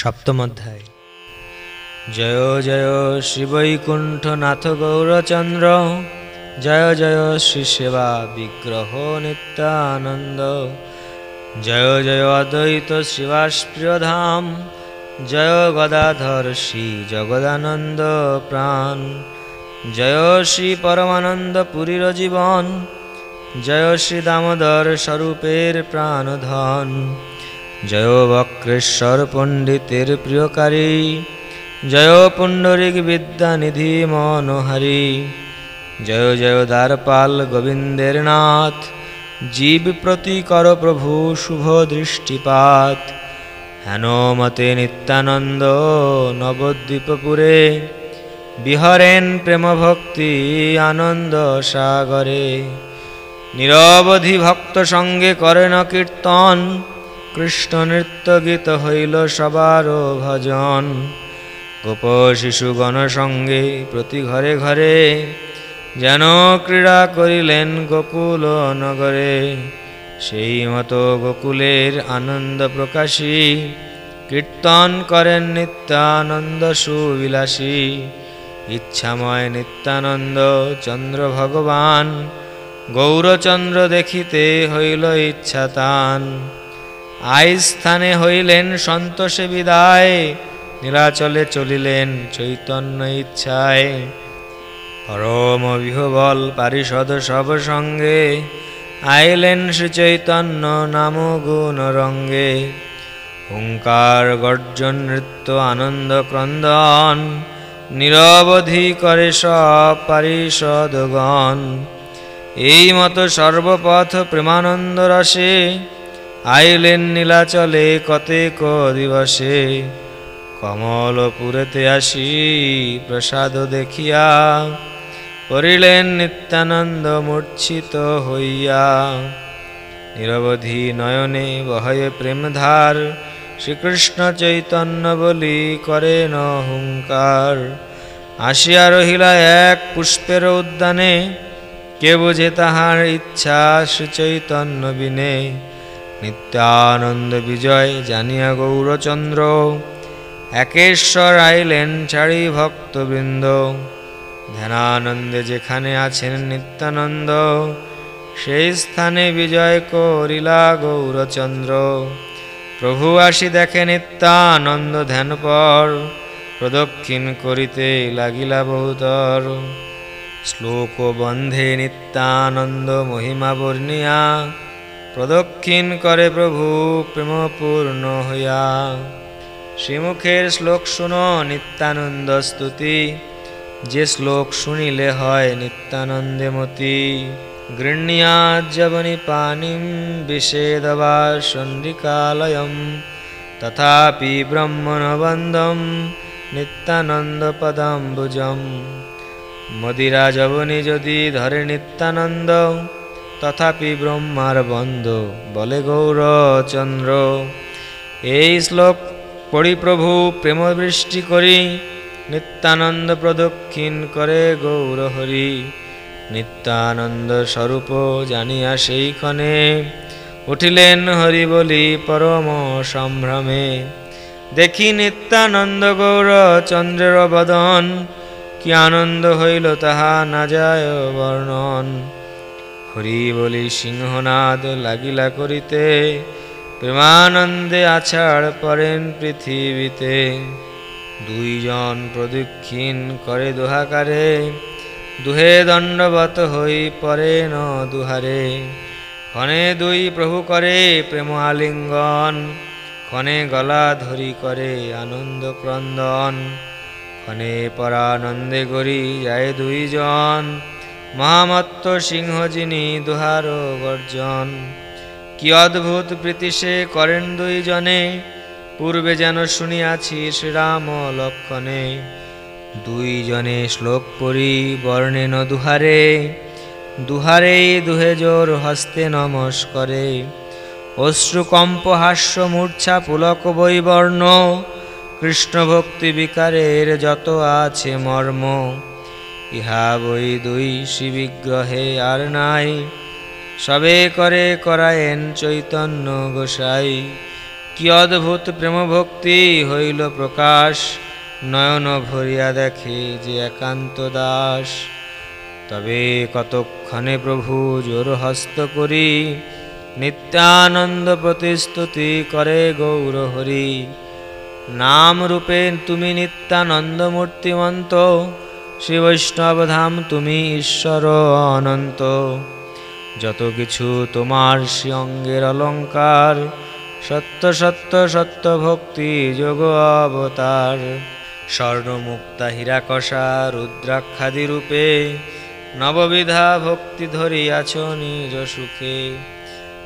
সপ্তম অধ্যায়। জয় জয় শ্রীবৈকুণ্ঠনাথ গৌরচন্দ্র জয় জয় শ্রী সেবা বিগ্রহ নিত্যানন্দ, জয় জয় অদ্বৈত শ্রীবাসপ্রিয় ধাম জয় গদাধর শ্রী জগদানন্দ প্রাণ, জয় শ্রী পরমানন্দ পুরীর জীবন, জয় শ্রী দামোদর স্বরূপের প্রাণধন জয় বক্রেশ্বর পণ্ডিতের প্রিয়কারী, জয় পুণ্ডরিক বিদ্যানিধি মনোহারী, জয় জয় দ্বারপাল গোবিন্দের নাথ, জীব প্রতি কর প্রভু শুভ দৃষ্টিপাত। হেনমতে নিত্যানন্দ নবদ্বীপপুরে, বিহরেন প্রেম ভক্তি আনন্দ সাগরে। নিরবধি ভক্ত সঙ্গে করেন কীর্তন কৃষ্ণ নৃত্য গীত হইল সবার ভজন। গোপ শিশুগণ সঙ্গে প্রতি ঘরে ঘরে যেন ক্রীড়া করিলেন গোকুল নগরে। সেই মতো গোকুলের আনন্দ প্রকাশী, কীর্তন করেন নিত্যানন্দ সুবিলাসী। ইচ্ছাময় নিত্যানন্দ চন্দ্র ভগবান, গৌরচন্দ্র দেখিতে হইল ইচ্ছা তান আই স্থানে হইলেন সন্তোষে বিদায়, নীলাচলে চলিলেন চৈতন্য ইচ্ছায়। পরম বিহবল পারিষদ সব সঙ্গে আইলেন শ্রী চৈতন্য নাম গুণ রঙ্গে। হুঙ্কার, গর্জন, নৃত্য, আনন্দ, ক্রন্দন, নিরবধি করে সব পারিষদগণ। এই মতো সর্বপথ প্রেমানন্দ রসে আইলেন নীলাচলে কতেক দিবসে। কমলপুরেতে আসি প্রসাদ দেখিয়া। পড়িলেন নিত্যানন্দ মূর্ছিত হইয়া। নিরবধি নয়নে বহয়ে প্রেমধার। শ্রীকৃষ্ণ চৈতন্য বলি করেন হুঙ্কার। আসিয়া রহিলা এক পুষ্পের উদ্যানে। কে বুঝে তাহার ইচ্ছা শ্রী চৈতন্য বিনে। নিত্যানন্দ বিজয় জানিয়া গৌরচন্দ্র, একেশ্বর আইলেন ছাড়ি ভক্তবৃন্দ। ধ্যানানন্দে যেখানে আছেন নিত্যানন্দ, সেই স্থানে বিজয় করিলা গৌরচন্দ্র। প্রভু আসি দেখে নিত্যানন্দ ধ্যান পর প্রদক্ষিণ করিতে লাগিলা বহুতর। শ্লোক বন্ধে নিত্যানন্দ মহিমা বর্ণিয়া প্রদক্ষিণ করে প্রভু, প্রেমপূর্ণ হইয়া। শ্রীমুখের শ্লোক শুনো, নিত্যানন্দ স্তুতি। যে শ্লোক শুনিলে হয় নিত্যানন্দে মতি। গৃহ্ণীয়াজ্জবনি পানিম বিষেদবা চণ্ডিকালয়ম তথাপি ব্রহ্মণবন্দম নিত্যানন্দপদাম্বুজম মদিরা জবনি যদি ধরে নিত্যানন্দ তথাপি ব্রহ্মার বন্ধ। বলে গৌরচন্দ্র, এই শ্লোক পড়ি প্রভু প্রেমবৃষ্টি করি, নিত্যানন্দ প্রদক্ষিণ করে গৌরহরি। নিত্যানন্দ স্বরূপ জানিয়া সেইক্ষণে উঠিলেন হরি বলি পরম সম্ভ্রমে। দেখি নিত্যানন্দ গৌর চন্দ্রের বদন কি আনন্দ হইল তাহা না যায় বর্ণন। হরি বলি সিংহনাদ লাগিলা করিতে, প্রেমানন্দে আছাড় পড়েন পৃথিবীতে। দুইজন প্রদক্ষিণ করে দোহাকারে, দুহে দণ্ডবত হই পরে ন দুহারে। ক্ষণে দুই প্রভু করে প্রেম আলিঙ্গন, ক্ষণে গলা ধরি করে আনন্দ ক্রন্দন। ক্ষণে পরানন্দে গরি যায় দুইজন মহামত্ত সিংহ যিনি দুহার গর্জন। কি অদ্ভুত প্রীতি সে করেন দুইজনে, পূর্বে যেন শুনিয়াছি শ্রীরাম লক্ষণে। দুইজনে শ্লোক পড়ি বর্ণেন দুহারে দুহারে দুহে জোর হস্তে নমস্করে অশ্রুকম্প হাস্য মূর্ছা পুলক বৈবর্ণ কৃষ্ণ ভক্তি বিকারের যত আছে মর্ম। ইহা বই দুই শিবিগ্রহে আর নাই। সবে করে করায়েন চৈতন্য গোসাই। কি অদ্ভুত প্রেম ভক্তি হইল প্রকাশ, নয়ন ভরিয়া দেখে যে একান্ত দাস। তবে কতক্ষণে প্রভু জোর হস্ত করি, নিত্যানন্দ প্রতিস্তুতি করে গৌর হরি। নাম রূপে তুমি নিত্যানন্দ মূর্তিমন্ত শ্রী বৈষ্ণব ধাম তুমি ঈশ্বর অনন্ত। যত কিছু তোমার শ্রী অঙ্গের অলঙ্কার, সত্য সত্য সত্য ভক্তি যোগ অবতার। স্বর্ণমুক্তা হীরাকষা রুদ্রাক্ষাদি রূপে নববিধা ভক্তি ধরিয়াছ নিজ সুখে।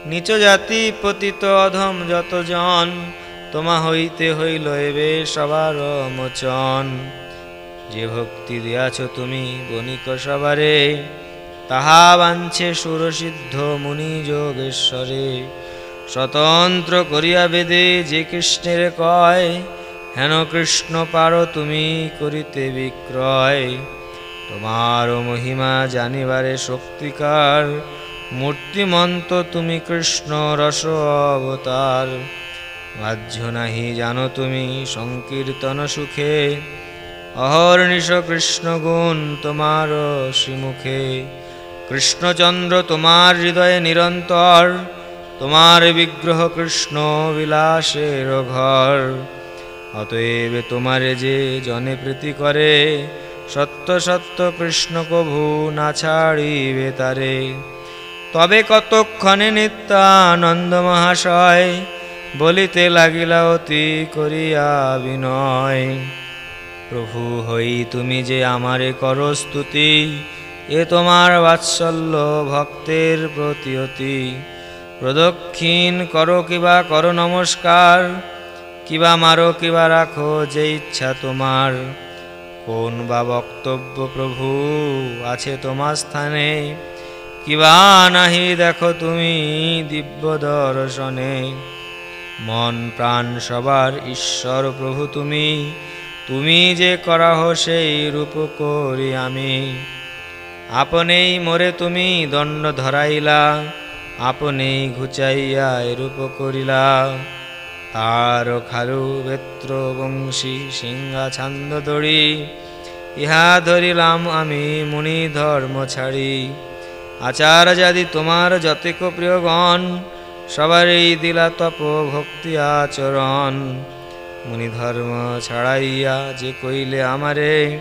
নিচ জাতি পতিত অধম যত জন তোমা হইতে হইল এবে সবার মোচন। যে ভক্তি দিয়াছ তুমি বণিক সবারে তাহা বাঞ্ছে সুরসিদ্ধ মুনি যোগেশ্বরে। স্বতন্ত্র করিয়া বেদে যে কৃষ্ণের কয়, হেন কৃষ্ণ পারো তুমি করিতে বিক্রয়। তোমার মহিমা জানিবারে শক্তিকার, মূর্তিমন্ত তুমি কৃষ্ণ রস অবতার। বাহ্য নাহি জানো তুমি সংকীর্তন সুখে অহর্নিশ কৃষ্ণ গুণ তোমার শ্রীমুখে। কৃষ্ণচন্দ্র তোমার হৃদয়ে নিরন্তর, তোমার বিগ্রহ কৃষ্ণ বিলাসের ঘর। অতএব তোমারে যে জনে প্রীতি করে, সত্য সত্য কৃষ্ণ কভু না ছাড়িবে তারে। তবে কতক্ষণে নিত্যানন্দ মহাশয়, বলিতে লাগিলা অতি করিয়া বিনয়। প্রভু হই তুমি যে আমারে করো স্তুতি, এ তোমার বাৎসল্য ভক্তের প্রতিয়তি। প্রদক্ষিণ করো কিবা, করো নমস্কার, কিবা মারো, কিবা রাখো যে ইচ্ছা তোমার। কোন বা বক্তব্য প্রভু আছে তোমার স্থানে, কিবা নাহি দেখো তুমি দিব্য দর্শনে। মন প্রাণ সবার ঈশ্বর প্রভু তুমি তুমি যে করাহ সেই রূপ করি আমি। আপনেই মোরে তুমি দণ্ড ধরাইলা, আপনেই ঘুচাইয়া এরূপ করিলা। তার খালু বেত্র বংশী সিংহা ছান্দ দড়ি, ইহা ধরিলাম আমি মুনি ধর্ম ছাড়ি। আচার যাদি তোমার যতেক প্রিয়গণ, সবারই দিলা তপ ভক্তি আচরণ। মুনি ধর্ম ছাড়াইয়া যে কইলে আমারে,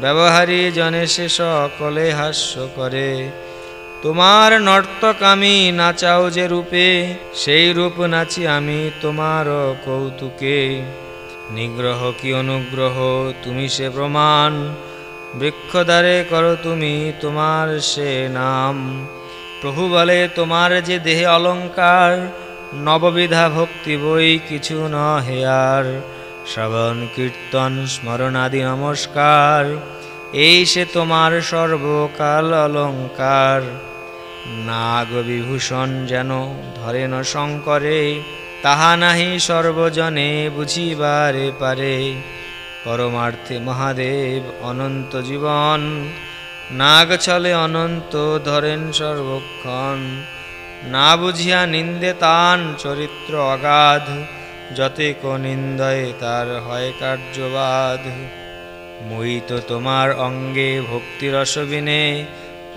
ব্যবহারী জনে সে সকলে হাস্য করে। তোমার নর্তক আমি নাচাও যে রূপে, সেই রূপ নাচি আমি তোমার কৌতুকে। নিগ্রহ কি অনুগ্রহ, তুমি সে প্রমাণ। বৃক্ষদ্বারে করো তুমি তোমার সে নাম। প্রভু বলে তোমার যে দেহে অলঙ্কার নববিধা ভক্তি বই কিছু ন হেয়ার শ্রবণ, কীর্তন, স্মরণাদি নমস্কার। এই সে তোমার সর্বকাল অলঙ্কার। নাগ বিভূষণ যেন ধরেন শঙ্করে, তাহা নাহি সর্বজনে বুঝিবারে পারে। পরমার্থে মহাদেব অনন্ত জীবন, নাগ ছলে অনন্ত ধরেন সর্বক্ষণ। না বুঝিয়া নিন্দে তান চরিত্র অগাধ, যতেক নিন্দয়ে তার হয় কার্যবাদ মুই তো তোমার অঙ্গে ভক্তিরস বিনে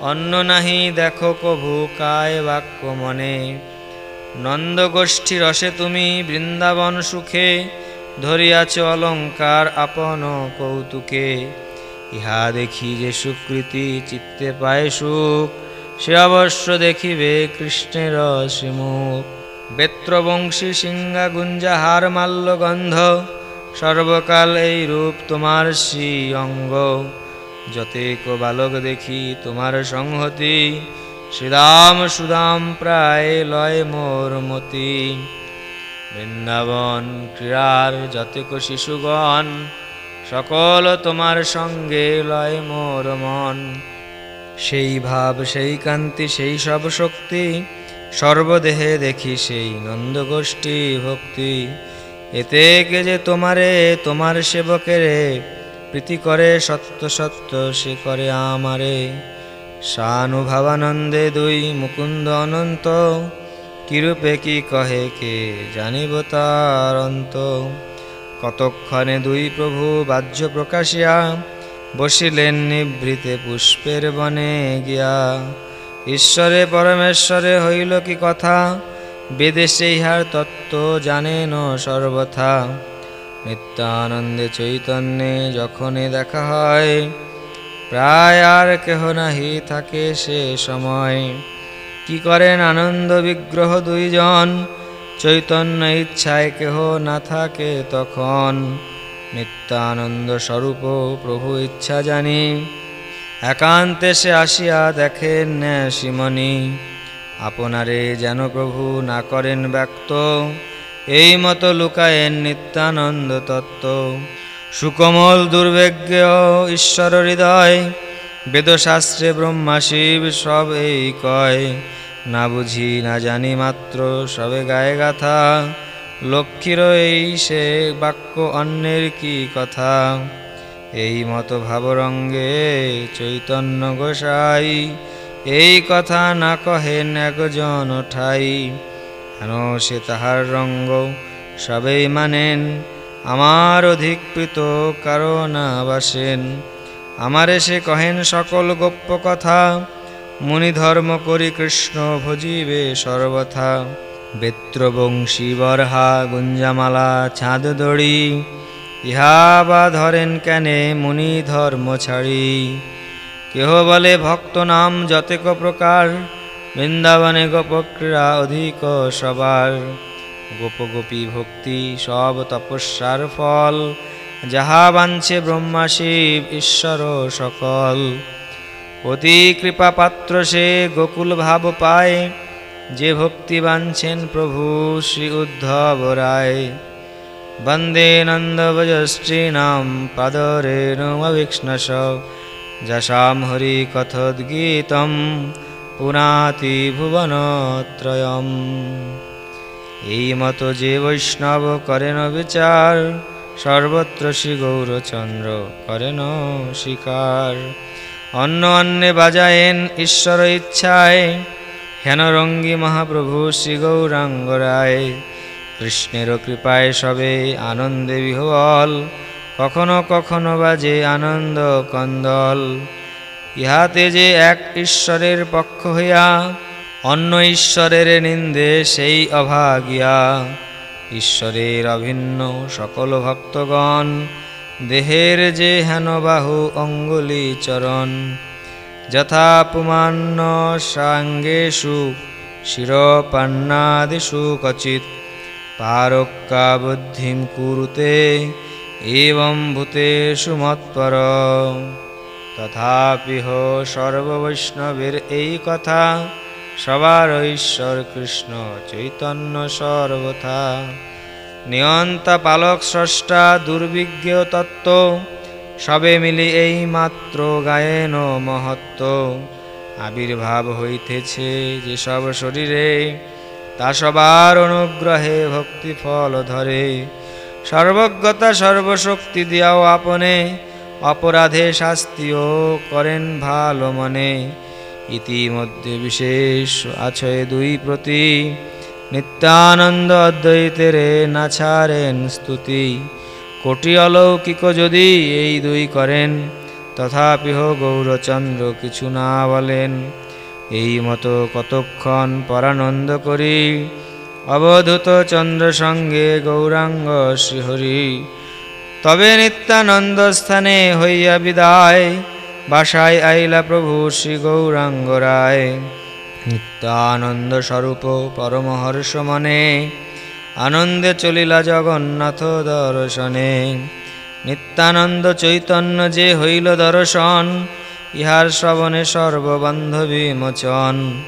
অন্য নাহি দেখো কভু কায় বাক্য মনে। নন্দগোষ্ঠী রসে তুমি বৃন্দাবন সুখে, ধরিয়াছ অলঙ্কার আপন কৌতুকে। ইহা দেখি যে সুকৃতি চিত্তে পায় সুখ সে অবশ্য দেখিবে কৃষ্ণের শ্রীমুখ বেত্রবংশী সিংহা গুঞ্জাহার মাল্য গন্ধ, সর্বকাল এই রূপ তোমার শ্রী অঙ্গ যতেক বালক দেখি তোমার সংহতি, শ্রীদাম সুদাম প্রায় লয় মোর মতি। বৃন্দাবন ক্রীড়ার যতেক শিশুগণ, সকল তোমার সঙ্গে লয় মোর মন। সেই ভাব, সেই কান্তি সেই সব শক্তি, সর্বদেহে দেখি সেই নন্দগোষ্ঠী ভক্তি। এতে কে যে তোমারে, তোমার সেবকেরে, প্রীতি করে সত্য সত্য, সে করে আমারে। সানুভাবানন্দে দুই মুকুন্দ অনন্ত, কিরূপে কি কহে কে জানিব তার অন্ত। কতক্ষণে দুই প্রভু বাহ্য প্রকাশিয়া বসিলেন নিভৃতে পুষ্পের বনে গিয়া। ঈশ্বরে, পরমেশ্বরে হইল কি কথা? বেদেশে ইহার তত্ত্ব জানেন সর্বথা। নিত্যানন্দে চৈতন্যে যখনই দেখা হয়, প্রায় আর কেহ নাহি থাকে সে সময়। কি করেন আনন্দ বিগ্রহ দুইজন? চৈতন্য ইচ্ছায় কেহ না থাকে তখন। নিত্যানন্দ স্বরূপ প্রভু ইচ্ছা জানি। একান্তে সে আসিয়া দেখেন শিমনি। আপনারে যেন প্রভু না করেন ব্যক্ত, এই মতো লুকায়েন নিত্যানন্দ তত্ত্ব। সুকমল দুর্বেগ্য ঈশ্বর হৃদয়, বেদশাস্ত্রে ব্রহ্মা শিব সব এই কয়। না বুঝি না জানি মাত্র সবে গায়ে গাথা। লক্ষ্মীর এই সে বাক্য অন্যের কি কথা? এই মতো ভাবরঙ্গে চৈতন্য গোসাই এই কথা না কহেন একজন ঠাই। কেন সে তাহার রঙ্গ সবেই মানেন? আমার অধিকৃত না বাসেন আমারে সে কহেন সকল গোপ্য কথা। মুনি ধর্ম করি কৃষ্ণ ভজিবে সর্বথা। বেত্রবংশী বরহা গুঞ্জামালা ছাঁদ দড়ি, ইহা বা ধরেন কেনে মুনি ধর্ম ছাড়ি? কেহ বলে ভক্ত নাম যতেক প্রকার, বৃন্দাবনে গোপক্রীড়া অধিক সবার। গোপগোপী ভক্তি সব তপস্যার ফল, যাহা বাঞ্ছে ব্রহ্মা শিব ঈশ্বর সকল। অতি কৃপা পাত্র সে গোকুল ভাব পায় যে ভক্তি বাঞ্ছেন প্রভু শ্রী উদ্ধব রায়। বন্দে নন্দভজশ্রীনাম পাদরেণুমভিক্ষ্ণস যশাম হরি কথোদ্গীতম পুনাতি ভুবনত্রয়ম এই মতো যে বৈষ্ণব করেন বিচার, সর্বত্র শ্রী গৌরচন্দ্র করেন শিকার। অন্য অন্যে বাজায়েন ঈশ্বর ইচ্ছায় হেন রঙ্গী মহাপ্রভু শ্রী গৌরাঙ্গ রায় কৃষ্ণের কৃপায় সবে আনন্দে বিহবল। কখনো কখনো বাজে আনন্দ কন্দল। ইহাতে যে এক ঈশ্বরের পক্ষ হইয়া, অন্য ঈশ্বরের নিন্দে সেই অভাগিয়া। ঈশ্বরের অভিন্ন সকল ভক্তগণ, দেহের যে হেন বাহু অঙ্গুলি চরণ যথা পুমান্ন সাঙ্গেষু, শিরপান্নাদিষু কচিত পারক্কা বুদ্ধিম কুরুতে এবং ভূতেষু মৎপর। তথাপিহ সর্ববৈষ্ণবের এই কথা, সবার ঈশ্বর কৃষ্ণ চৈতন্য সর্বথা। নিয়ন্তা পালক স্রষ্টা দুর্বিজ্ঞ তত্ত্ব সবে মিলি এই মাত্র গায়েন মহত্ব। আবির্ভাব হইতেছে যেসব শরীরে, তা সবার অনুগ্রহে ভক্তি ফল ধরে। সর্বজ্ঞতা, সর্বশক্তি দিয়াও আপনে, অপরাধে শাস্তিও করেন ভালো মনে। ইতিমধ্যে বিশেষ আছে দুই প্রতি নিত্যানন্দ অদ্বৈতেরে না ছাড়েন স্তুতি। কোটি অলৌকিক যদি এই দুই করেন তথাপিহ গৌরচন্দ্র কিছু না বলেন। এই মতো কতক্ষণ পরানন্দ করি, অবধূত চন্দ্র সঙ্গে গৌরাঙ্গ শ্রীহরি। তবে নিত্যানন্দ স্থানে হইয়া বিদায়, বাসায় আইলা প্রভু শ্রী গৌরাঙ্গ রায়। নিত্যানন্দ স্বরূপ পরমহর্ষ মনে আনন্দে চলিলা জগন্নাথ দর্শনে। নিত্যানন্দ চৈতন্য যে হইল দর্শন, ইহার শ্রবণে সর্ববান্ধবী মোচন।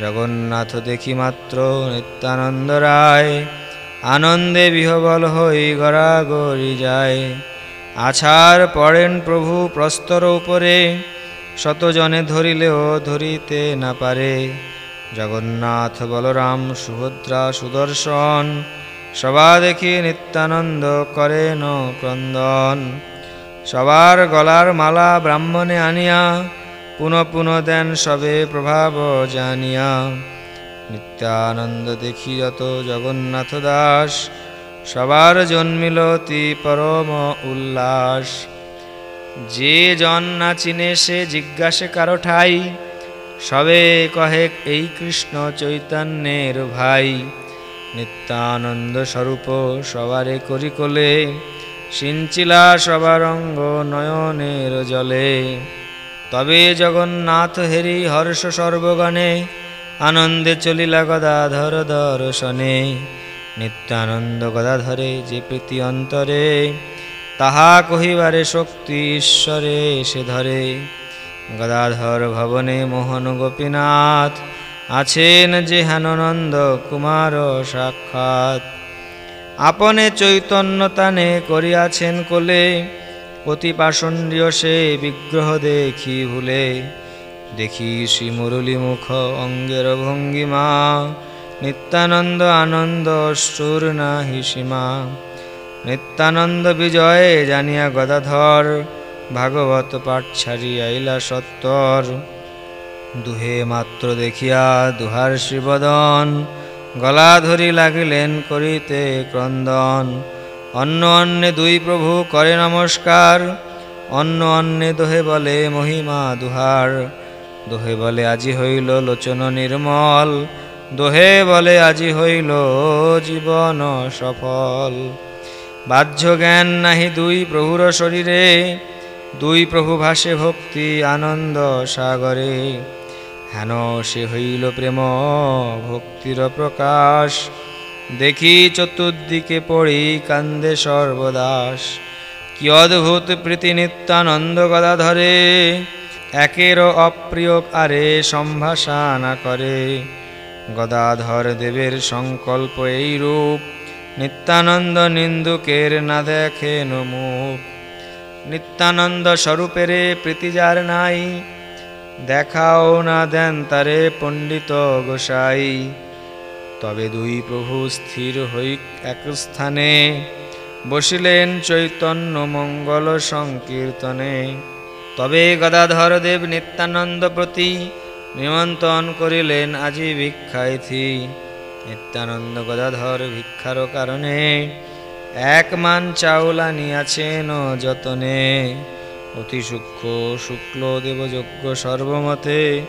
জগন্নাথ দেখি মাত্র নিত্যানন্দ রায়, আনন্দে বিহবল হই গড়াগড়ি যায়। আছার পড়েন প্রভু প্রস্তর উপরে, শতজনে ধরিলেও ধরিতে না পারে। জগন্নাথ বলরাম সুভদ্রা সুদর্শন, সবা দেখি নিত্যানন্দ করেন ক্রন্দন। সবার গলার মালা ব্রাহ্মণে আনিয়া, পুনঃ পুনঃ দেন সবে প্রভাব জানিয়া। নিত্যানন্দ দেখি যত জগন্নাথ দাস, সবার জন্মিল তি পরম উল্লাস। যে জন না চিনে সে জিজ্ঞাসে কারও ঠাই সবে কহে এই কৃষ্ণ চৈতন্যের ভাই। নিত্যানন্দ স্বরূপ সবারে করি কোলে সিঞ্চিলা সবার অঙ্গ নয়নের জলে। তবে জগন্নাথ হেরি হর্ষ সর্বগণে, আনন্দে চলিলা গদাধর দর্শনে। নিত্যানন্দ গদাধরে যে প্রীতি অন্তরে, তাহা কহিবারে শক্তি ঈশ্বরে সে ধরে। গদাধর ভবনে মোহন গোপীনাথ আছেন যে হেননন্দ কুমার সাক্ষাৎ। আপনে চৈতন্য তানে করিয়াছেন কোলে অতি পাষণ্ডীয় সে বিগ্রহ দেখি ভুলে। দেখি শ্রী মুখ অঙ্গের ভঙ্গিমা, নিত্যানন্দ আনন্দ সুর নাহি সীমা। নিত্যানন্দ বিজয়ে জানিয়া গদাধর ভাগবত পাঠ ছাড়ি আইলা সত্তর। দুহে মাত্র দেখিয়া দুহার শ্রীবদন গলা ধরি লাগিলেন করিতে ক্রন্দন। অন্য অন্যে দুই প্রভু করে নমস্কার, অন্য অন্যে দোহে বলে মহিমা দুহার। দোহে বলে আজি হইল লোচন নির্মল, দোহে বলে আজি হইল জীবন সফল। বাহ্য জ্ঞান নাহি দুই প্রভুর শরীরে দুই প্রভু ভাসে ভক্তি আনন্দ সাগরে। হেন সে হইল প্রেম, ভক্তির প্রকাশ। দেখি চতুর্দিকে পড়ি কান্দে সর্বদাস। কি অদ্ভুত প্রীতি নিত্যানন্দ গদা ধরে একের অপ্রিয় আরে সম্ভাষণা করে। গদাধর দেবের সংকল্প এই রূপ নিত্যানন্দ নিন্দুকের না দেখেন মুখ। নিত্যানন্দ স্বরূপেরে প্রীতি যার নাই, দেখাও না দেন তারে পণ্ডিত গোসাই। তবে দুই প্রভু স্থির হই এক স্থানে, বসিলেন চৈতন্য মঙ্গল সংকীর্তনে। তবে গদাধর দেব নিত্যানন্দ প্রতি নিমন্ত্রণ করিলেন আজি ভিক্ষাইথি নিত্যানন্দ গদাধর ভিক্ষার কারণে এক মান চাউল আনিয়াছেন যতনে। অতি সূক্ষ্ম শুক্ল দেবযজ্ঞ সর্বমতে।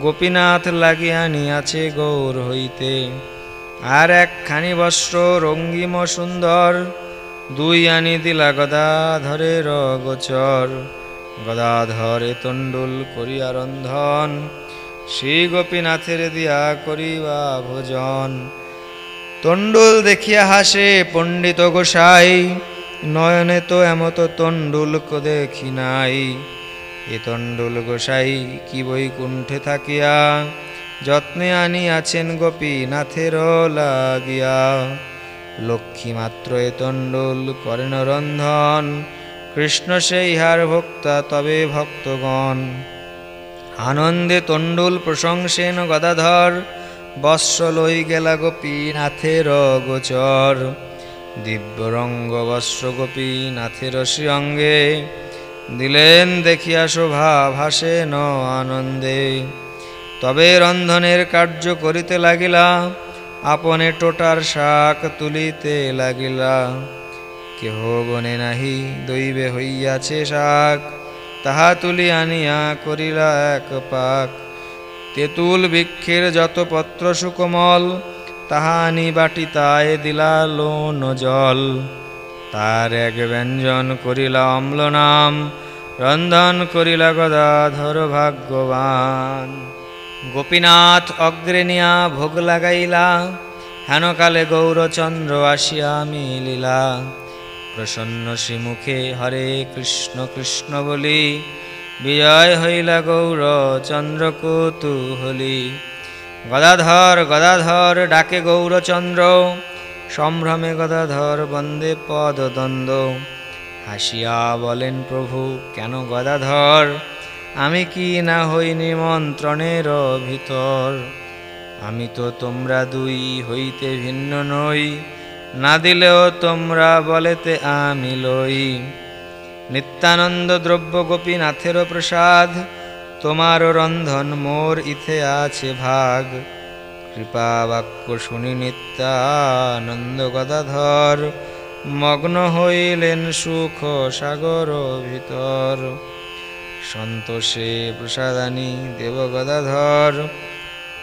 গোপীনাথ লাগিয়া নিয়াছে গৌর হইতে। আর একখানি বস্ত্র রঙ্গিম সুন্দর। দুই আনি দিলা গদাধরের গোচর গদাধরে তণ্ডুল করিয়া রন্ধন। শ্রী গোপীনাথের দিয়া করিবা ভোজন। তণ্ডুল দেখিয়া হাসে, পণ্ডিত গোসাই, নয়নে তো এমত তণ্ডুল দেখি নাই। এ তণ্ডুল গোসাই, কি বই কুণ্ঠে থাকিয়া? যত্নে আনিয়াছেন গোপীনাথের লাগিয়া। লক্ষ্মী মাত্র এ তণ্ডুল করেন রন্ধন, কৃষ্ণ সেই ইহার ভোক্তা তবে ভক্তগণ। আনন্দে তণ্ডুল প্রশংসেন গদাধর বৎস লই গেলা গোপীনাথের গোচর। দিব্যরঙ্গ বৎস গোপীনাথের শ্রীঅঙ্গে। দিলেন দেখিয়া শোভা ভাসে ন আনন্দে। তবে রন্ধনের কার্য করিতে লাগিলা, আপনে টোটার শাক তুলিতে লাগিলা। কেহ বনে নাহি দৈবে হইয়াছে শাক, তাহা তুলি আনিয়া করিলা এক পাক। তেঁতুল বৃক্ষের যত পত্র সুকোমল, তাহা আনি বাটিতায় দিলা লোন জল তার এক ব্যঞ্জন করিলা অম্ল নাম রন্ধন করিলা গদাধর ভাগ্যবান। গোপীনাথ অগ্রেনিয়া ভোগ লাগাইলা, হেনকালে গৌরচন্দ্র আসিয়া মিলিলা। প্রসন্ন শ্রীমুখে হরে কৃষ্ণ কৃষ্ণ বলি বিজয় হইলা গৌর চন্দ্র কৌতূহলী গদাধর গদাধর ডাকে গৌরচন্দ্র। সম্ভ্রমে গদাধর বন্দে পদদ্বন্দ্ব। হাসিয়া বলেন, প্রভু, কেন গদাধর? আমি কি না হই নিমন্ত্রণের ভিতর? আমি তো তোমরা দুই হইতে ভিন্ন নই। না দিলেও তোমরা বলেতে আমি লই। নিত্যানন্দ দ্রব্য গোপীনাথের প্রসাদ তোমার রন্ধন মোর ইথে আছে ভাগ। কৃপা বাক্য শুনি নিত্যানন্দ গদাধর, মগ্ন হইলেন সুখ সাগর ভিতর। সন্তোষে প্রসাদানী দেব গদাধর,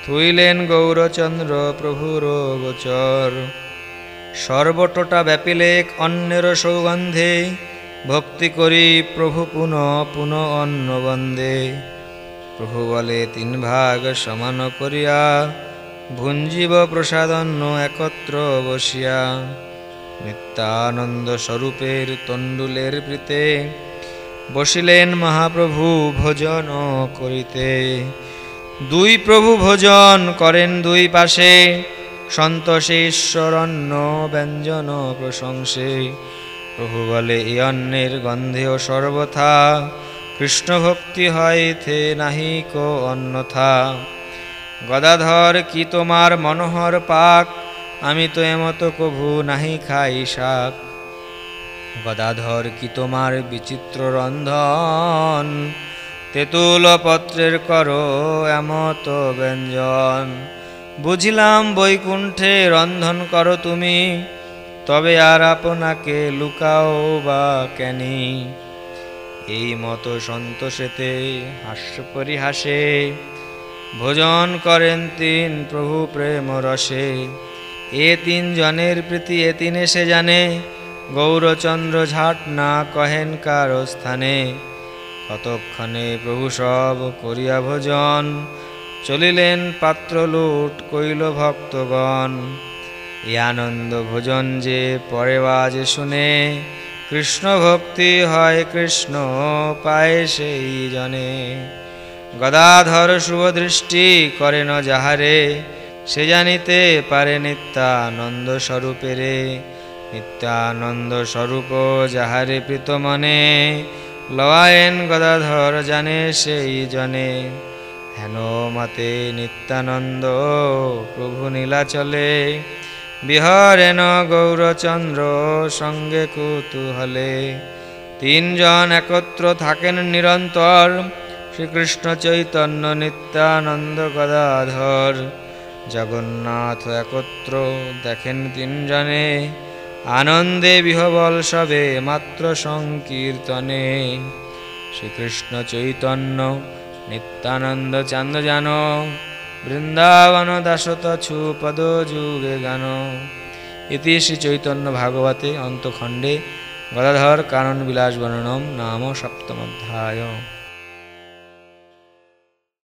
থুইলেন গৌরচন্দ্র প্রভুর গোচর। সর্বটোটা ব্যাপিলেক অন্যের সৌগন্ধে ভক্তি করি প্রভু পুন পুন অন্ন বন্দে। প্রভু বলে, তিন ভাগ সমান করিয়া, ভুঞ্জীব প্রসাদন্ন একত্র বসিয়া। নিত্যানন্দ স্বরূপের তণ্ডুলের প্রীতে বসিলেন মহাপ্রভু ভোজন করিতে। দুই প্রভু ভোজন করেন দুই পাশে সন্তোষে ঈশ্বরন্ন ব্যঞ্জন প্রশংসে। প্রভু বলে, এ অন্নের গন্ধেও সর্বথা। কৃষ্ণ ভক্তি নাহি কো অন্যথা। গদাধর, কি তোমার মনোহর পাক? আমি তো এমত কভু নাহি খাই শাক। গদাধর, কি তোমার বিচিত্র রন্ধন? তেঁতুল পত্রের করো এমত ব্যঞ্জন। বুঝিলাম বৈকুণ্ঠে রন্ধন করো তুমি। তবে আর আপনাকে লুকাও বা কেনি? এই মতো সন্তোষেতে, হাস্য পরিহাসে ভোজন করেন তিন প্রভু প্রেম রসে। এ তিন জনের প্রীতি, এ তিনে সে জানে। গৌরচন্দ্র ঝাট না কহেন কারও স্থানে। কতক্ষণে প্রভু সব করিয়া ভোজন? চলিলেন পাত্র লুট, কইল ভক্তগণ। এই আনন্দ ভোজন যে পরে বাজে শুনে কৃষ্ণ ভক্তি হয় কৃষ্ণ পায় সেই জনে। গদাধর শুভ দৃষ্টি করেন যাহারে, সে জানিতে পারে নিত্যানন্দ স্বরূপেরে। নিত্যানন্দ স্বরূপ যাহারে প্রীত মনে লওয়ায়েন গদাধর জানে সেই জনে। হেন মতে নিত্যানন্দ প্রভু নীলাচলে বিহরেন গৌরচন্দ্র সঙ্গে কুতুহলে। তিনজন একত্র থাকেন নিরন্তর, শ্রীকৃষ্ণ চৈতন্য নিত্যানন্দ গদাধর। জগন্নাথ একত্র দেখেন তিনজনে, আনন্দে বিহবল সবে মাত্র সংকীর্তনে। শ্রীকৃষ্ণ চৈতন্য নিত্যানন্দ চান্দ জান বৃন্দাবন দাসত ছু পদ যুগে গান। ইতি শ্রী চৈতন্য ভাগবতে অন্তখণ্ডে গদাধর কানন বিলাস বর্ণনম নাম সপ্তমধ্যায়।